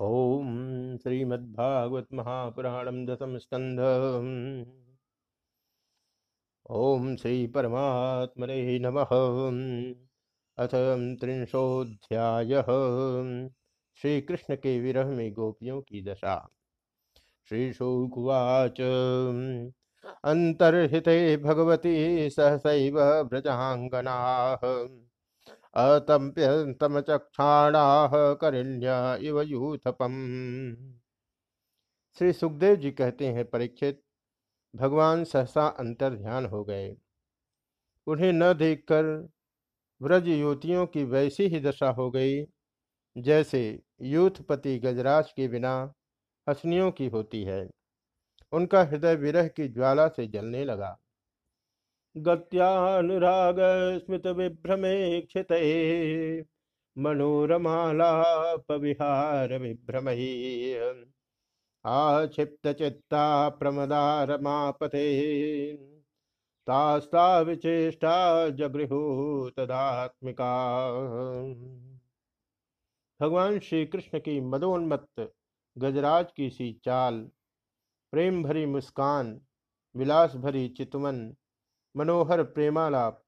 ओम श्रीमद्भागवत महापुराणम दशम स्कंध ओम श्री परमात्मने नमः। अथ त्रिंशोध्याय श्री कृष्ण के विरह में गोपियों की दशा। श्री शुकुवाच अंतर्हिते भगवती सहसैव व्रजांगना। अतम्प्यंतमचक्षाणाः करिण्य इव यूथपम। श्री सुखदेव जी कहते हैं, परीक्षित, भगवान सहसा अंतर ध्यान हो गए। उन्हें न देखकर व्रज युवतियों की वैसी ही दशा हो गई, जैसे यूथपति गजराज के बिना हसनियों की होती है। उनका हृदय विरह की ज्वाला से जलने लगा। गत्यानुराग स्मित विभ्रमे क्षित मनोरमालाप विहार विभ्रम आक्षिप्त चित्ता प्रमदारमापते तास्ता विचेष्टा जगृहु तदात्मिका भगवान श्री कृष्ण की मदोन्मत्त गजराज की सी चाल प्रेम भरी मुस्कान विलास भरी चितवन मनोहर प्रेमालाप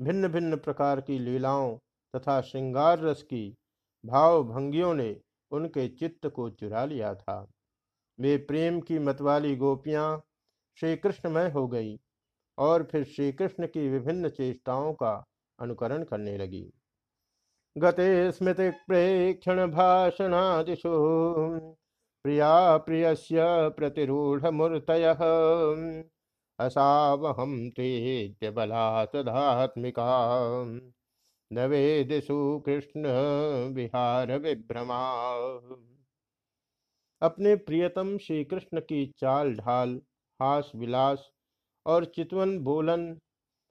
भिन्न भिन्न प्रकार की लीलाओं तथा श्रृंगार रस की भाव भंगियों ने उनके चित्त को चुरा लिया था। वे प्रेम की मतवाली गोपियाँ श्री कृष्णमय हो गई और फिर श्री कृष्ण की विभिन्न चेष्टाओं का अनुकरण करने लगी। गते स्मृत प्रेक्षण भाषणादिशु प्रिया प्रियस्य प्रतिरूढ़ मूर्त असावहम तेज बलात्मिका न वेदिशु कृष्ण विहार विभ्रमा। अपने प्रियतम श्री कृष्ण की चाल ढाल, हास विलास और चितवन बोलन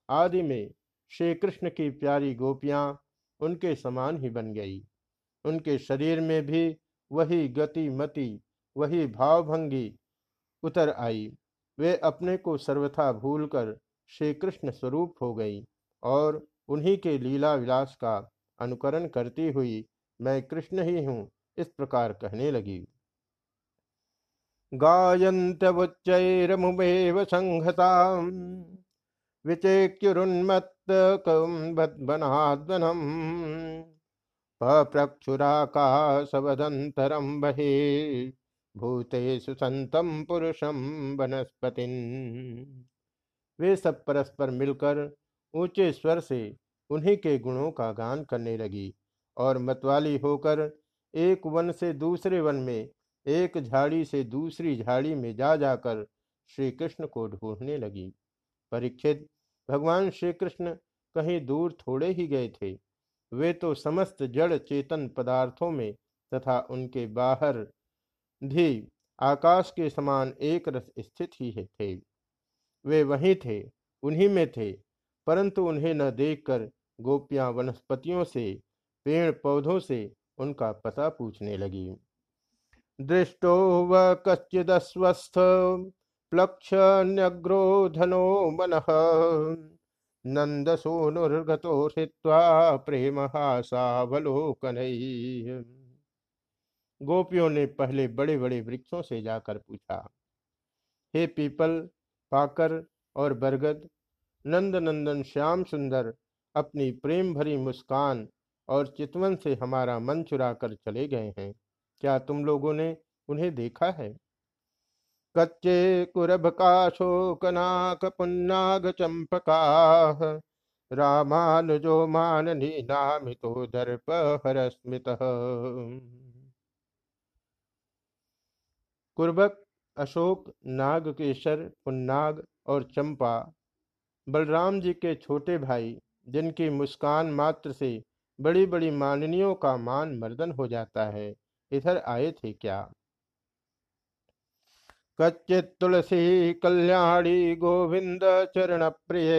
आदि में श्री कृष्ण की प्यारी गोपियाँ उनके समान ही बन गई। उनके शरीर में भी वही गति मति वही भावभंगी उतर आई। वे अपने को सर्वथा भूलकर श्री कृष्ण स्वरूप हो गई और उन्हीं के लीला विलास का अनुकरण करती हुई मैं कृष्ण ही हूँ इस प्रकार कहने लगी। गायंत्यवच्चैरमुमेव संहता विचेक्युरुन्मत्तकम्बनाद्वनम् पप्रक्षुराकाशवदन्तरं बहे। भूतेषु संतम पुरुषम वनस्पति वे सब परस्पर मिलकर ऊँचे स्वर से उन्हीं के गुणों का गान करने लगी और मतवाली होकर एक वन से दूसरे वन में, एक झाड़ी से दूसरी झाड़ी में जा जाकर श्री कृष्ण को ढूँढने लगी। परीक्षित, भगवान श्री कृष्ण कहीं दूर थोड़े ही गए थे। वे तो समस्त जड़ चेतन पदार्थों में तथा उनके बाहर भी आकाश के समान एक रस स्थित ही थे। वे वहीं थे, उन्हीं में थे, परंतु उन्हें न देखकर गोपियाँ वनस्पतियों से पेड़ पौधों से उनका पता पूछने लगी। दृष्टो व कश्चिदस्वस्थ प्लक्ष न्यग्रोधनो मन नंद सोनुर्गतो हृत्वा प्रेम हासावलोकन गोपियों ने पहले बड़े बड़े वृक्षों से जाकर पूछा, हे पीपल, पाकर और बरगद नंद नंदन श्याम सुंदर, अपनी प्रेम भरी मुस्कान और चितवन से हमारा मन चुरा कर चले गए हैं, क्या तुम लोगों ने उन्हें देखा है? कच्चे कुरभ का शोकनाक पुन्नाग चंपका रामानुजो माननी नामितो दर्प हरस्मित कुर्बक, अशोक नागकेशर पुन्नाग और चंपा। बलराम जी के छोटे भाई, जिनकी मुस्कान मात्र से बड़ी बड़ी माननियों का मान मर्दन हो जाता है, इधर आए थे क्या? कच्चित तुलसी कल्याणी गोविंद चरण प्रिय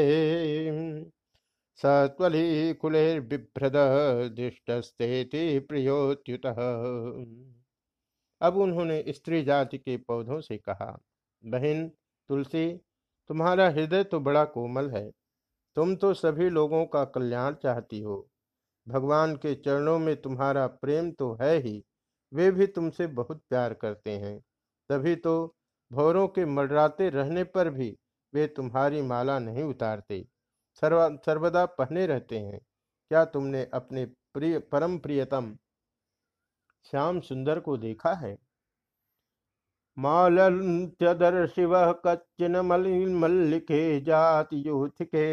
सत्वली कुलेर बिभ्रद दृष्टस्ते प्रियोत्युत। अब उन्होंने स्त्री जाति के पौधों से कहा, बहन, तुलसी, तुम्हारा हृदय तो बड़ा कोमल है। तुम तो सभी लोगों का कल्याण चाहती हो। भगवान के चरणों में तुम्हारा प्रेम तो है ही। वे भी तुमसे बहुत प्यार करते हैं। तभी तो भौरों के मडराते रहने पर भी वे तुम्हारी माला नहीं उतारते। सर्वा, सर्वदा पहने रहते हैं। क्या तुमने अपने प्रिय, परम प्रियतम श्याम सुंदर को देखा है। मालंत्यदर शिव कच्चिन मल्लिके जाति यूथिके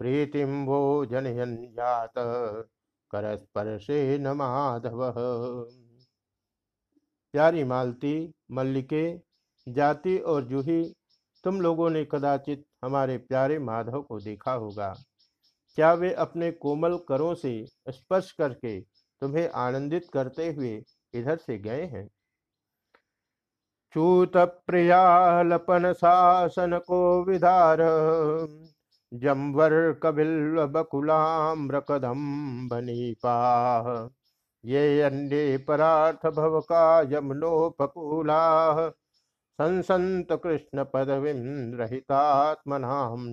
प्रीतिम वो जनयन जात करस्पर्शे न माधव। प्यारी मालती, मल्लिके, जाति और जूही, तुम लोगों ने कदाचित हमारे प्यारे माधव को देखा होगा। क्या वे अपने कोमल करों से स्पर्श करके तुम्हें आनंदित करते हुए इधर से गए हैं। चूत प्रियालपन शासन को विधार, जम्वर कबिल बकुलाम्र कदम पाह। ये अन्य परार्थ भव का यमुनोपकूला संसंत कृष्ण पदवीं रहितात्मनाम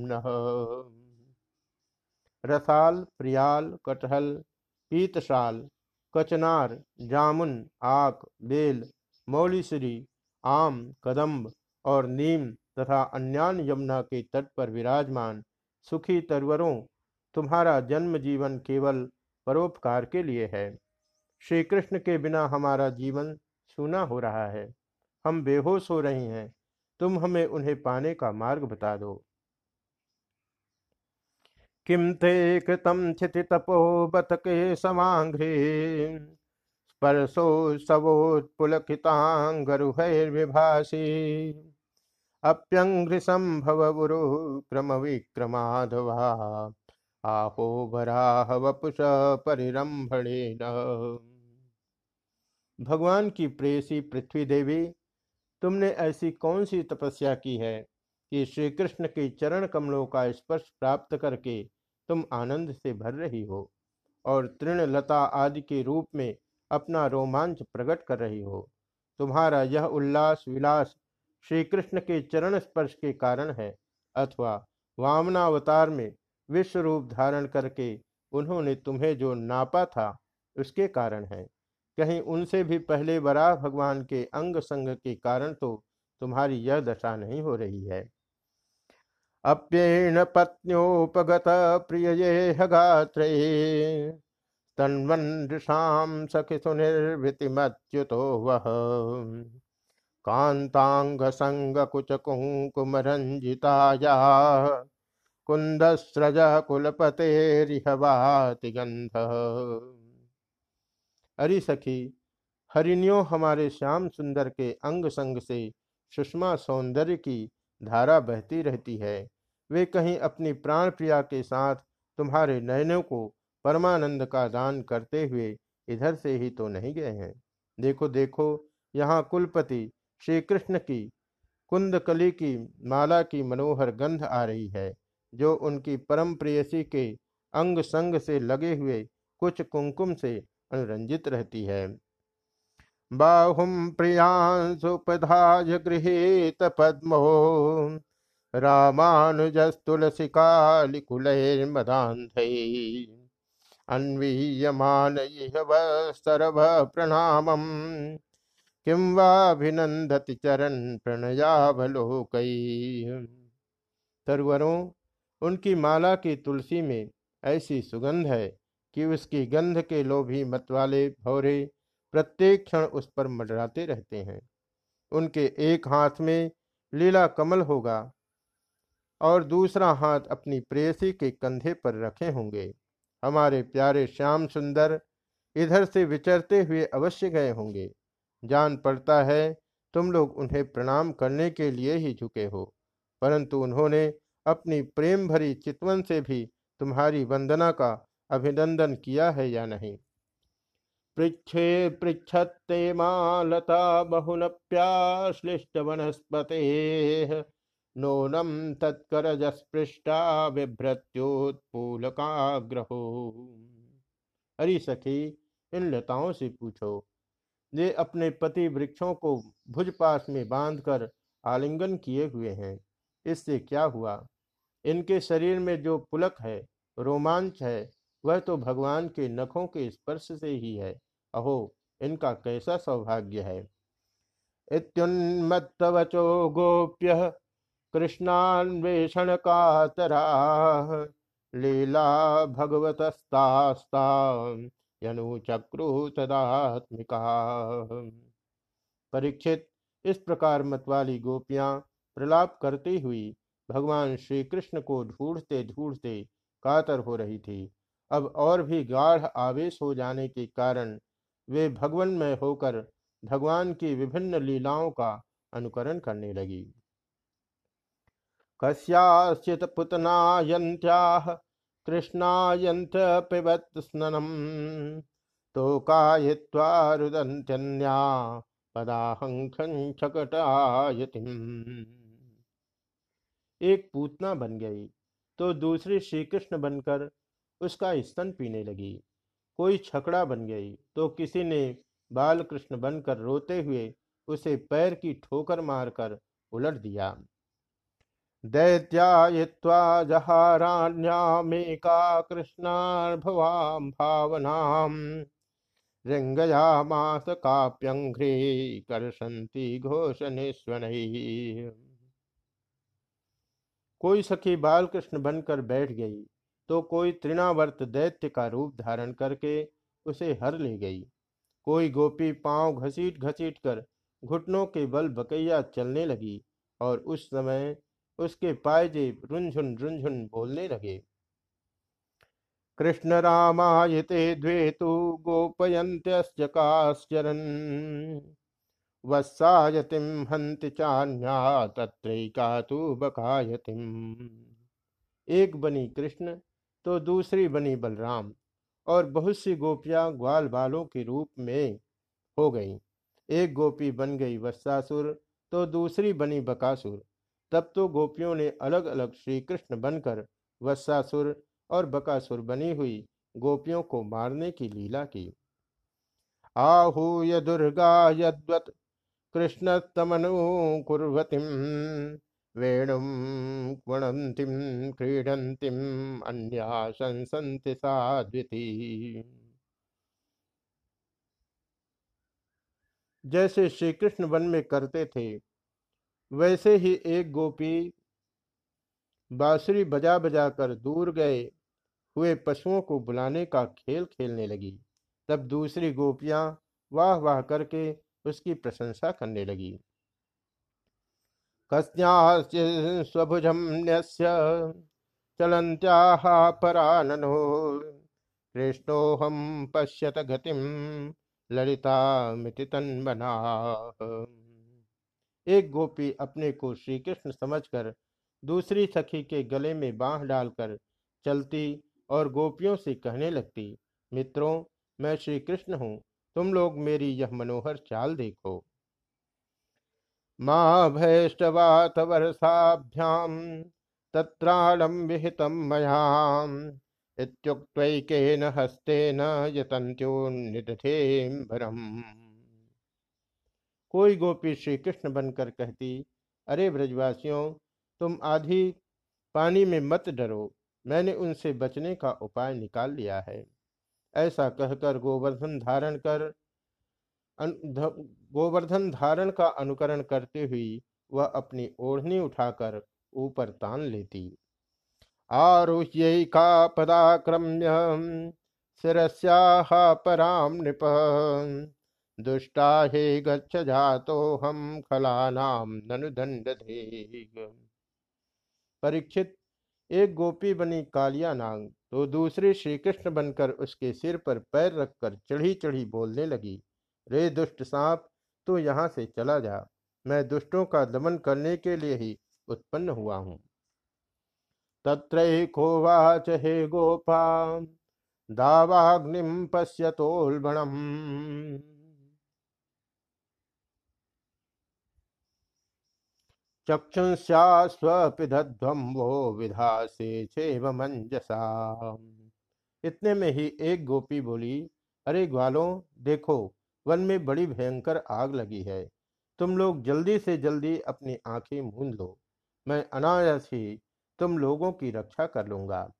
रसाल, प्रियाल, कटहल, पीतशाल कचनार, जामुन, आक, बेल, मौलीश्री, आम, कदम्ब और नीम तथा अन्यान यमुना के तट पर विराजमान सुखी तरवरों तुम्हारा जन्म जीवन केवल परोपकार के लिए है। श्री कृष्ण के बिना हमारा जीवन सूना हो रहा है। हम बेहोश हो रहे हैं। तुम हमें उन्हें पाने का मार्ग बता दो। किम ते कृतम क्षिति तपो बत के समाघ्रे स्पर्शो सवोत्पुलकितांगरुहैर्विभासी अप्यंघ्रिसंभवुरु क्रम विक्रमाधवा आहो वराह वपुष परिरंभणेन भगवान की प्रेसी पृथ्वी देवी तुमने ऐसी कौन सी तपस्या की है? कि श्री कृष्ण के चरण कमलों का स्पर्श प्राप्त करके तुम आनंद से भर रही हो और तृण लता आदि के रूप में अपना रोमांच प्रकट कर रही हो। तुम्हारा यह उल्लास विलास श्री कृष्ण के चरण स्पर्श के कारण है, अथवा वामनावतार में विश्व रूप धारण करके उन्होंने तुम्हें जो नापा था उसके कारण है। कहीं उनसे भी पहले वराह भगवान के अंग संग के कारण तो तुम्हारी यह दशा नहीं हो रही है। अप्येण पत्न्योपगत प्रिय ये गात्रे तन्वनृषां सखि सुनिर्भृतिमच्युतो वह कान्ताङ्गसङ्गकुचकुङ्कुमरञ्जिताया। कुन्दस्रज कुलपतेरिहवाति गंध अरि सखी, हरिणियों हमारे श्याम सुंदर के अंग संग से सुषमा सौंदर्य की धारा बहती रहती है। वे कहीं अपनी प्राण प्रिया के साथ तुम्हारे नयनों को परमानंद का दान करते हुए इधर से ही तो नहीं गए हैं। देखो देखो, यहाँ कुलपति श्री कृष्ण की कुंदकली की माला की मनोहर गंध आ रही है, जो उनकी परम प्रेयसी के अंग संग से लगे हुए कुछ कुंकुम से अनुरंजित रहती है। बाहुम प्रियांशुपधाय गृहीत पद्मो रामानुजस्तुलसिकालिकुलैर्मदान्धै। अन्वीयमान सर्व प्रणाम किं वाभिनंदति चरण प्रणयावलोक। तरवरों, उनकी माला की तुलसी में ऐसी सुगंध है कि उसकी गंध के लोभी मतवाले भौरे प्रत्येक क्षण उस पर मडराते रहते हैं। उनके एक हाथ में लीला कमल होगा और दूसरा हाथ अपनी प्रेयसी के कंधे पर रखे होंगे। हमारे प्यारे श्याम सुंदर इधर से विचरते हुए अवश्य गए होंगे। जान पड़ता है, तुम लोग उन्हें प्रणाम करने के लिए ही झुके हो। परंतु उन्होंने अपनी प्रेम भरी चितवन से भी तुम्हारी वंदना का अभिनंदन किया है या नहीं? पृछे पृछते मालता बहुनप्याश्लिष्ट वनस्पते नूनम तत्करजस्पृष्टा बिभ्रत्योत्पूलकाग्रहो। अरे सखी, इन लताओं से पूछो। वे अपने पति वृक्षों को भुजपास में बांधकर आलिंगन किए हुए हैं। इससे क्या हुआ? इनके शरीर में जो पुलक है, रोमांच है, वह तो भगवान के नखों के स्पर्श से ही है। अहो, इनका कैसा सौभाग्य है? इत्युन्मत्तवचो गोप्य कृष्णान्वेषण कातरा लीला भगवतस्तास्ता यनुचक्रु तदात्मिका परीक्षित, इस प्रकार मतवाली गोपियाँ प्रलाप करती हुई भगवान श्री कृष्ण को ढूंढते ढूंढते कातर हो रही थी। अब और भी गाढ़ आवेश हो जाने के कारण वे भगवन में होकर भगवान की विभिन्न लीलाओं का अनुकरण करने लगी। कस्याश्चित पुतनायंत्याह कृष्णायंत पिबत स्ननम। तो कायित्वा रुदंत्यन्या एक पूतना बन गई तो दूसरी श्री कृष्ण बनकर उसका स्तन पीने लगी। कोई छकड़ा बन गई तो किसी ने बाल कृष्ण बनकर रोते हुए उसे पैर की ठोकर मारकर उलट दिया। दैत्यायित्वा जहाराण्यामेका कृष्णार्भवां भावनाम्। मास काप्यंघ्रे करसंती घोषणेश्वरैः कोई सखी बाल कृष्ण बनकर बैठ गई तो कोई तृणावर्त दैत्य का रूप धारण करके उसे हर ले गई। कोई गोपी पाँव घसीट घसीट कर घुटनों के बल बकैया चलने लगी और उस समय उसके पायजेब रुंझुन रुंझुन बोलने लगे। कृष्ण रामायते द्वे तो गोपयंत्यश्च वत्सायतिम हंति चान्या तत्रैका तु बकायतिम एक बनी कृष्ण तो दूसरी बनी बलराम, और बहुत सी गोपियाँ ग्वाल बालों के रूप में हो गईं। एक गोपी बन गई वत्सासुर तो दूसरी बनी बकासुर। तब तो गोपियों ने अलग अलग श्री कृष्ण बनकर वत्सासुर और बकासुर बनी हुई गोपियों को मारने की लीला की। आहूय दुर्गा यद्वत कृष्णस्तमनुकुर्वतीं वेणुं गुणन्तिं क्रीडन्तीम्, अन्या संसन्ति साध्विति जैसे श्री कृष्ण वन में करते थे वैसे ही एक गोपी बांसुरी बजा बजा कर दूर गए। हुए पशुओं को बुलाने का खेल खेलने लगी। तब दूसरी गोपियाँ वाह वाह करके उसकी प्रशंसा करने लगी। कस्यास्वभुजम चलंत्याह पराननो कृष्णोहम पश्यत गतिम ललिता मिति तन्मना। एक गोपी अपने को श्री कृष्ण समझकर दूसरी सखी के गले में बांह डालकर चलती और गोपियों से कहने लगती, मित्रों, मैं श्री कृष्ण हूँ, तुम लोग मेरी यह मनोहर चाल देखो। माँ भैष्टवात वर्षाभ्याम तत्राणम विहितम मयाम इत्युक्तैकेन कोई गोपी श्री कृष्ण बनकर कहती, अरे ब्रजवासियों, तुम आधी पानी में मत डरो, मैंने उनसे बचने का उपाय निकाल लिया है। ऐसा कहकर गोवर्धन धारण कर गोवर्धन धारण का अनुकरण करते हुई वह अपनी ओढ़नी उठाकर ऊपर तान लेती। आरुह्यैका पदाक्रम्य, शिरस्याः पराम नृप। दुष्टा हे गच्छ जातो हम खलानाम ननु दंड परीक्षित, एक गोपी बनी कालिया नांग तो दूसरी श्री कृष्ण बनकर उसके सिर पर पैर रखकर चढ़ी चढ़ी बोलने लगी, रे दुष्ट सांप, तू यहाँ से चला जा, मैं दुष्टों का दमन करने के लिए ही उत्पन्न हुआ हूँ। तत्रैकोवाच हे गोपा दावाग्निम पश्यतोल्बणम। चक्षुंस्यास्वपिध्वम वो विधा से मंजसा इतने में ही एक गोपी बोली, अरे ग्वालों, देखो, वन में बड़ी भयंकर आग लगी है। तुम लोग जल्दी से जल्दी अपनी आँखें मूंद लो। मैं अनायास ही तुम लोगों की रक्षा कर लूँगा।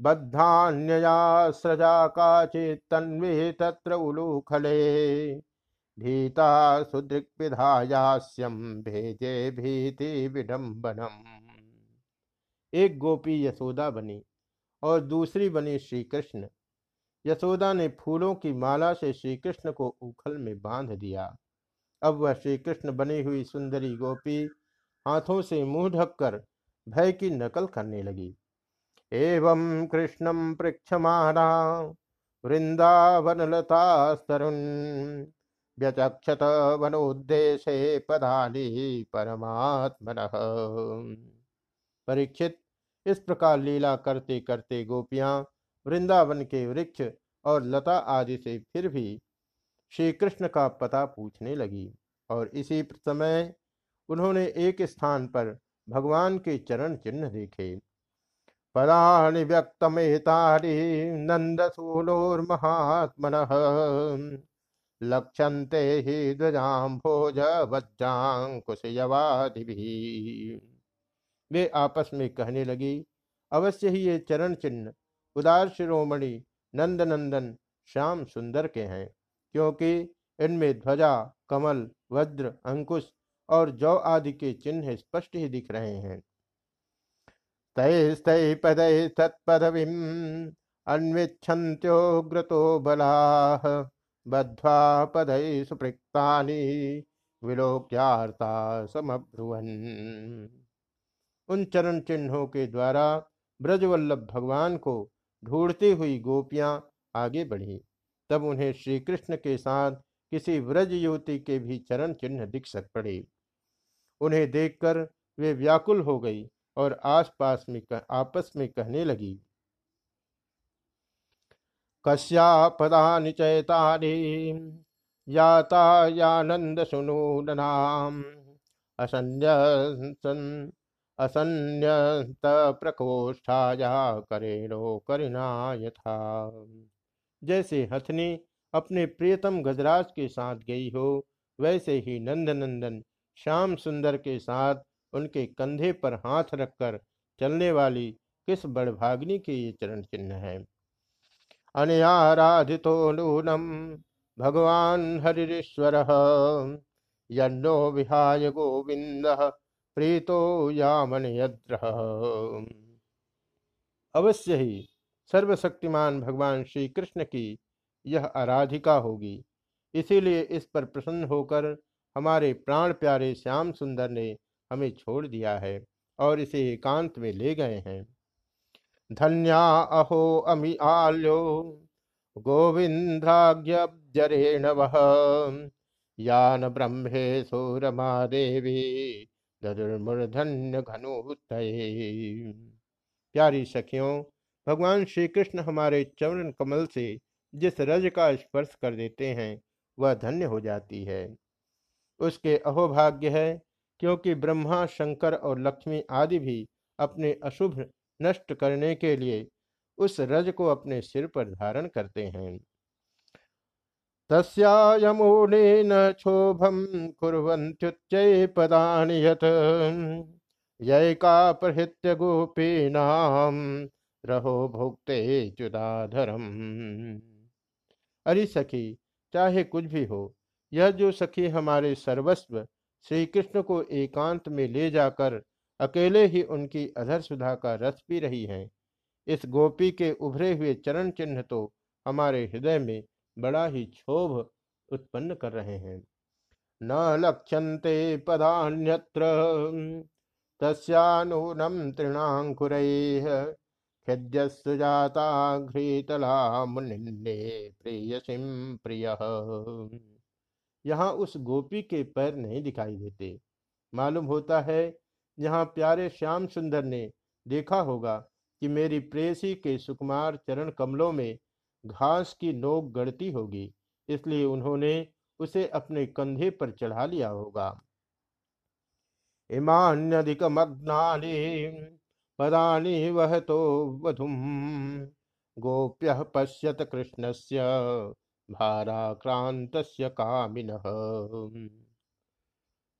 बद्धान्यया स्रजा काचित्तन्वे तत्र उलूखले। भीता सुदृक्विधायास्यम भेजे भीति विडम्बनम एक गोपी यशोदा बनी और दूसरी बनी श्री कृष्ण यशोदा ने फूलों की माला से श्री कृष्ण को उखल में बाँध दिया। अब वह श्री कृष्ण बनी हुई सुंदरी गोपी हाथों से मुँह ढककर भय की नकल करने लगी। एवं कृष्णम पृक्षमाणा, वृंदावनलतास्तरुन् व्यचक्षत वनोद्देशे पदाली परमात्मन। परीक्षित, इस प्रकार लीला करते करते गोपियाँ, वृंदावन के वृक्ष और लता आदि से फिर भी श्री कृष्ण का पता पूछने लगी और इसी समय उन्होंने एक स्थान पर भगवान के चरण चिन्ह देखे। पदानि व्यक्तमेतानि नन्दसूनोर्महात्मनः लक्षन्ते हि ध्वजाम्भोज वज्रांकुशयवादिभिः वे आपस में कहने लगी, अवश्य ही ये चरण चिन्ह उदार शिरोमणि, नंदनंदन, श्याम सुंदर के हैं, क्योंकि इनमें ध्वजा, कमल, वज्र, अंकुश और जौ आदि के चिन्ह स्पष्ट ही दिख रहे हैं। तय तैस्तै पदै तत्पदवीम् अन्विच्छन्त्योग्रतो बलाः। बद्ध्वा पदै सुपृक्तानि विलोक्यार्ता समब्रुवन। उन चरण चिन्हों के द्वारा ब्रजवल्लभ भगवान को ढूंढती हुई गोपियाँ आगे बढ़ी। तब उन्हें श्री कृष्ण के साथ किसी व्रज युवती के भी चरण चिन्ह दिख सक पड़े। उन्हें देखकर वे व्याकुल हो गई और आसपास में कह, आपस में कहने लगी कस्या पदानि चैतानि। असन्य असन्यत प्रकोष्ठाया करेणो करिना यथा जैसे हथनी अपने प्रियतम गजराज के साथ गई हो, वैसे ही नंदनंदन श्याम सुंदर के साथ उनके कंधे पर हाथ रखकर चलने वाली किस बड़भाग्नि के ये चरण चिन्ह है? अनयाराधितो नूनम भगवान हरिश्वर यन्नो विहाय गोविंद प्रीतो यामन अवश्य ही सर्वशक्तिमान भगवान श्री कृष्ण की यह आराधिका होगी। इसीलिए इस पर प्रसन्न होकर हमारे प्राण प्यारे श्याम सुंदर ने हमें छोड़ दिया है और इसे एकांत में ले गए हैं। धन्या अहो अमी आल्यो गोविंद्राग्यरेण वह यान ब्रह्मे सोरमा देवी धनुर्मूर्धन्य घनुत प्यारी सखियों, भगवान श्री कृष्ण हमारे चरण कमल से जिस रज का स्पर्श कर देते हैं, वह धन्य हो जाती है। उसके अहोभाग्य है, क्योंकि ब्रह्मा, शंकर और लक्ष्मी आदि भी अपने अशुभ नष्ट करने के लिए उस रज को अपने सिर पर धारण करते हैं। तस्यायमूलेन क्षोभम कुर्वन्त्युच्चै पदानि यत्। यैका प्रहृत्य गोपीनाम रहो भुक्ते चुदाधरम अरे सखी, चाहे कुछ भी हो, यह जो सखी हमारे सर्वस्व श्री कृष्ण को एकांत में ले जाकर अकेले ही उनकी अधर सुधा का रस पी रही हैं। इस गोपी के उभरे हुए चरण चिन्ह तो हमारे हृदय में बड़ा ही क्षोभ उत्पन्न कर रहे हैं। न लक्ष्यन्ते पदान्यत्र, तस्यानूनम तृणाकुर खिद्यसुजाता घृतला मुनिन्ने यहाँ उस गोपी के पैर नहीं दिखाई देते। मालूम होता है यहाँ प्यारे श्याम सुंदर ने देखा होगा कि मेरी प्रेसी के सुकुमार चरण कमलों में घास की नोक गढ़ती होगी, इसलिए उन्होंने उसे अपने कंधे पर चढ़ा लिया होगा। पदानि वह तो वधुम गोप्य पश्यत कृष्णस्य भाराक्रांत कामिन।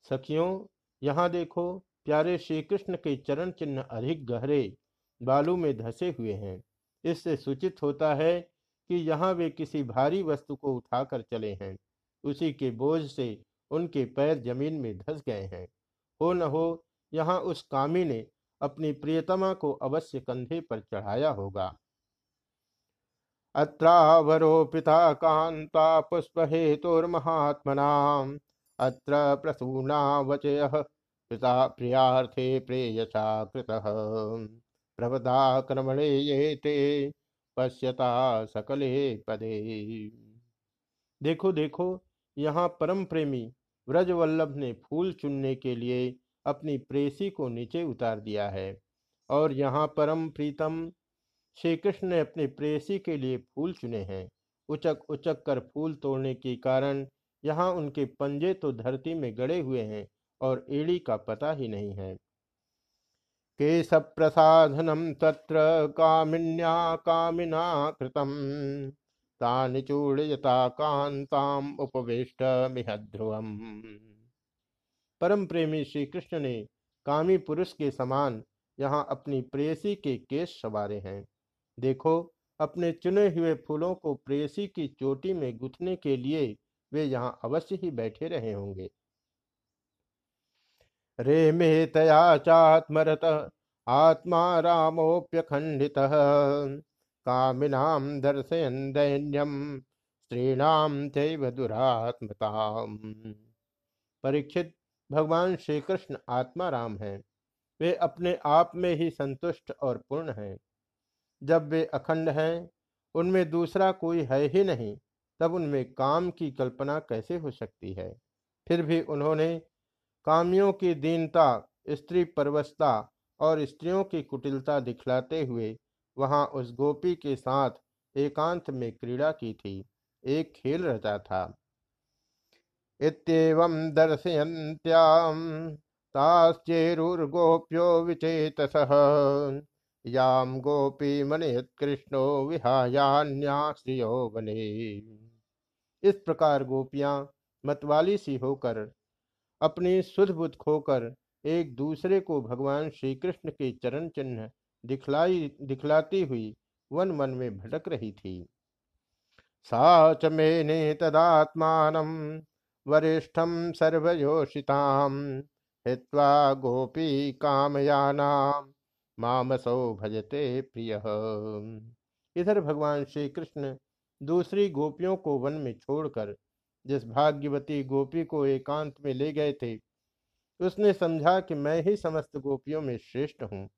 सखियों, यहाँ देखो प्यारे श्री कृष्ण के चरण चिन्ह अधिक गहरे बालू में धसे हुए हैं। इससे सूचित होता है कि यहाँ वे किसी भारी वस्तु को उठाकर चले हैं। उसी के बोझ से उनके पैर ज़मीन में धस गए हैं। हो न हो, यहाँ उस कामी ने अपनी प्रियतमा को अवश्य कंधे पर चढ़ाया होगा। अत्रावरोपिता कांता पुष्प हेतुर्महात्मना अत्र प्रसूना वचय पिता प्रियार्थे प्रेयसा कृत। प्रभदा क्रमणे ये ते, पश्यता सकले पदे। देखो देखो, यहाँ परम प्रेमी व्रजवल्लभ ने फूल चुनने के लिए अपनी प्रेसी को नीचे उतार दिया है और यहाँ परम प्रीतम श्री कृष्ण ने अपनी प्रेसी के लिए फूल चुने हैं। उचक उचक कर फूल तोड़ने के कारण यहाँ उनके पंजे तो धरती में गड़े हुए हैं। और एड़ी का पता ही नहीं है। केश प्रसाधनम तत्र कामिन्या कामिना कृतम तानि चूड़यता कांताम उपवेष्ट मिहध्रुवम परम प्रेमी श्री कृष्ण ने कामी पुरुष के समान यहाँ अपनी प्रेयसी के केस सवारे हैं। देखो, अपने चुने हुए फूलों को प्रेयसी की चोटी में गुथने के लिए वे यहाँ अवश्य ही बैठे रहे होंगे। रे मे तया चात्मरत, आत्मा रामोप्यखंडित कामिनाम दर्शयन दैन्यम स्त्रीणाम चैव दुरात्मता परीक्षित भगवान श्री कृष्ण आत्मा राम है। वे अपने आप में ही संतुष्ट और पूर्ण हैं। जब वे अखंड हैं, उनमें दूसरा कोई है ही नहीं, तब उनमें काम की कल्पना कैसे हो सकती है? फिर भी उन्होंने कामियों की दीनता, स्त्री परवस्ता और स्त्रियों की कुटिलता दिखलाते हुए वहाँ उस गोपी के साथ एकांत में क्रीड़ा की थी। एक खेल रचा था। इतम दर्शयन्त्याम ताश्चेरुर्गोप्यो याम गोपी मनयत कृष्णो विहायान्याश्रियो बने इस प्रकार गोपियाँ मतवाली सी होकर अपनी सुध बुद्ध खोकर एक दूसरे को भगवान श्री कृष्ण के चरण चिन्ह दिखलाई, दिखलाती हुई वन मन में भटक रही थी। सा च मेने तदात्मान वरिष्ठम सर्वयोषिताम हित्वा गोपी कामयानाम मामसौ भजते प्रिय। इधर भगवान श्री कृष्ण दूसरी गोपियों को वन में छोड़कर जिस भाग्यवती गोपी को एकांत में ले गए थे, उसने समझा कि मैं ही समस्त गोपियों में श्रेष्ठ हूँ।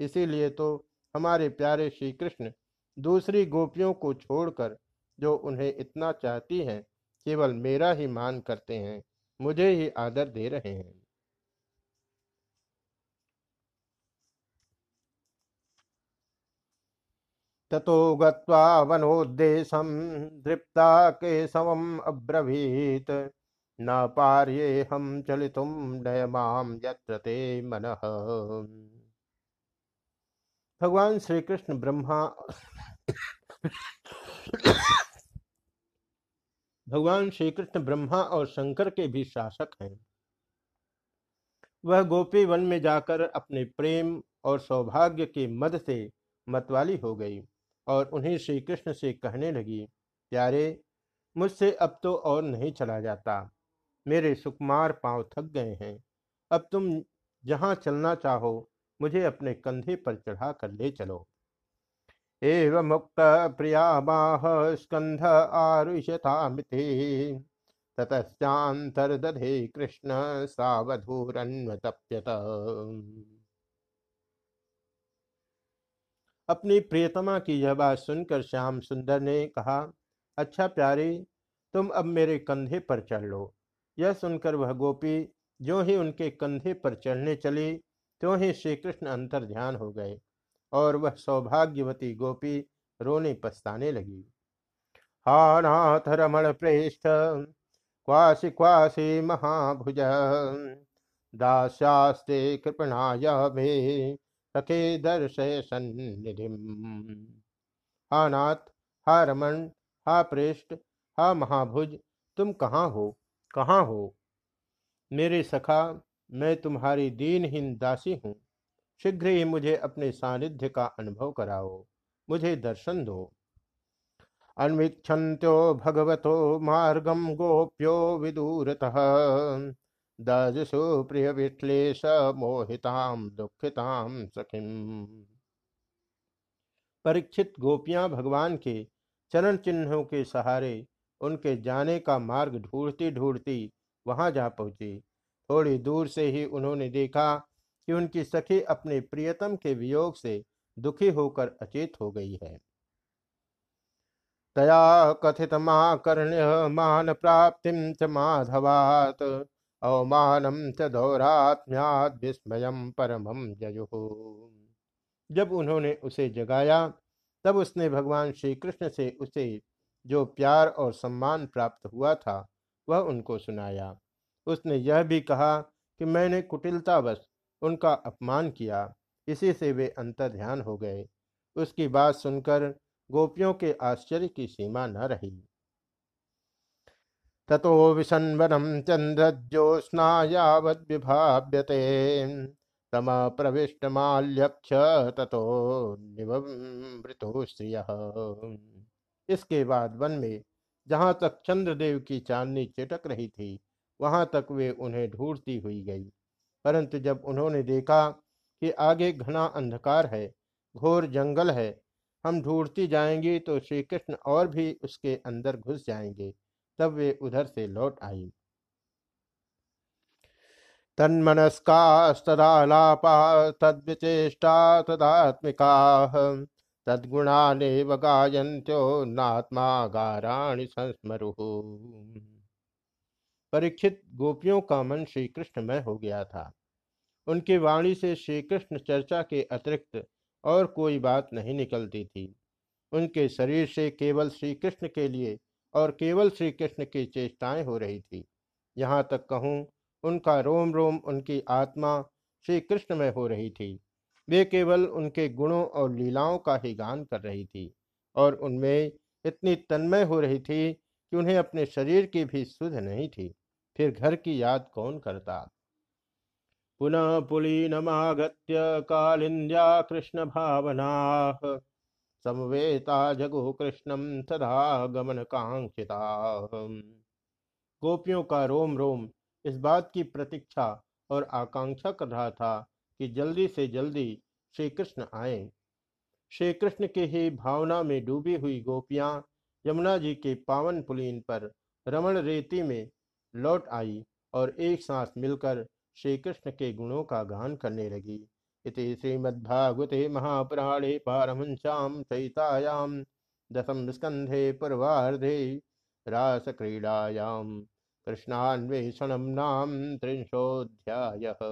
इसीलिए तो हमारे प्यारे श्री कृष्ण दूसरी गोपियों को छोड़कर, जो उन्हें इतना चाहती हैं, केवल मेरा ही मान करते हैं, मुझे ही आदर दे रहे हैं। ततो गत्वा वनोद्देशं दृप्ता केशवम् अब्रवीत। न पार्येऽहं चलितुं नयमां यत्र ते मनः। भगवान श्री कृष्ण ब्रह्मा भगवान श्री कृष्ण ब्रह्मा और शंकर के भी शासक हैं। वह गोपी वन में जाकर अपने प्रेम और सौभाग्य के मद से मतवाली हो गई। और उन्हें श्री कृष्ण से कहने लगी, प्यारे, मुझसे अब तो और नहीं चला जाता। मेरे सुकुमार पाँव थक गए हैं। अब तुम जहाँ चलना चाहो, मुझे अपने कंधे पर चढ़ा कर ले चलो। एव मुक्त प्रिया बाह स्कंध आरुषतामिति ततश्चांतर्दधे कृष्ण सावधूरन्वतप्यत। अपनी प्रियतमा की यह बात सुनकर श्याम सुंदर ने कहा अच्छा प्यारी, तुम अब मेरे कंधे पर चढ़ लो। यह सुनकर वह गोपी जो ही उनके कंधे पर चढ़ने चली, त्यों ही श्री कृष्ण अंतर ध्यान हो गए और वह सौभाग्यवती गोपी रोने पछताने लगी। हा नाथ रमण प्रेष्ठ, क्वासी क्वासी महाभुज, दास्यास्ते कृपणाय भे सखे दर्शय सन्निधि हा नाथ, हा रमन हा प्रेष्ठ, हा महाभुज, तुम कहाँ हो? कहाँ हो? मेरे सखा, मैं तुम्हारी दीनहीन दासी हूँ। शीघ्र ही मुझे अपने सानिध्य का अनुभव कराओ। मुझे दर्शन दो। अन्वीक्षन्त्यो भगवतो मार्गम गोप्यो विदूरतः। दजसु प्रिय विश्लेष मोहिताम दुखिताम सखिम। परीक्षित गोपियाँ भगवान के चरण चिन्हों के सहारे उनके जाने का मार्ग ढूंढती ढूंढती वहाँ जा पहुँची। थोड़ी दूर से ही उन्होंने देखा कि उनकी सखी अपने प्रियतम के वियोग से दुखी होकर अचेत हो गई है। तया कथित माकर्ण्य मान प्राप्ति च माधवात। अवमानम च दौरात्म्याद विस्मय परमम जयु। जब उन्होंने उसे जगाया, तब उसने भगवान श्री कृष्ण से उसे जो प्यार और सम्मान प्राप्त हुआ था, वह उनको सुनाया। उसने यह भी कहा कि मैंने कुटिलतावश उनका अपमान किया, इसी से वे अंतर ध्यान हो गए। उसकी बात सुनकर गोपियों के आश्चर्य की सीमा न रही। ततो तम प्रविष्ट माल्यक्ष ततो निवृतो स्त्रिय इसके बाद वन में जहाँ तक चंद्रदेव की चांदनी चिटक रही थी, वहाँ तक वे उन्हें ढूंढती हुई गई। परंतु जब उन्होंने देखा कि आगे घना अंधकार है, घोर जंगल है, हम ढूंढती जाएँगी तो श्री कृष्ण और भी उसके अंदर घुस जाएँगे। तब वे उधर से लौट आई। तन्मनस्कास्तदालापा तद्विचेष्टा तदात्मिका, तद्गुणानेव गायन्त्यो नात्मा गाराणि संस्मरु। परीक्षित गोपियों का मन श्री कृष्णमय हो गया था। उनकी वाणी से श्री कृष्ण चर्चा के अतिरिक्त और कोई बात नहीं निकलती थी। उनके शरीर से केवल श्री कृष्ण के लिए और केवल श्री कृष्ण की चेष्टाएँ हो रही थी। यहाँ तक कहूँ, उनका रोम रोम उनकी आत्मा श्री कृष्ण में हो रही थी। वे केवल उनके गुणों और लीलाओं का ही गान कर रही थी और उनमें इतनी तन्मय हो रही थी कि उन्हें अपने शरीर की भी सुध नहीं थी। फिर घर की याद कौन करता? पुनः पुलीनमागत्य कालिन्द्या कृष्ण भावना समवेता जगो कृष्णम सदा गमन कांक्षिता गोपियों का रोम रोम इस बात की प्रतीक्षा और आकांक्षा कर रहा था कि जल्दी से जल्दी श्री कृष्ण आए। श्री कृष्ण के ही भावना में डूबी हुई गोपियाँ यमुना जी के पावन पुलीन पर रमण रेती में लौट आई और एक साथ मिलकर श्री कृष्ण के गुणों का गान करने लगी। इति श्रीमद्भागवते महापुराणे पारमहंस्यां सहितायां दशम स्कन्धे पूर्वार्धे रासक्रीडायां कृष्णान्वेषणं नाम त्रिंशोऽध्यायः।